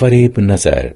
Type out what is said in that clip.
فریب نظر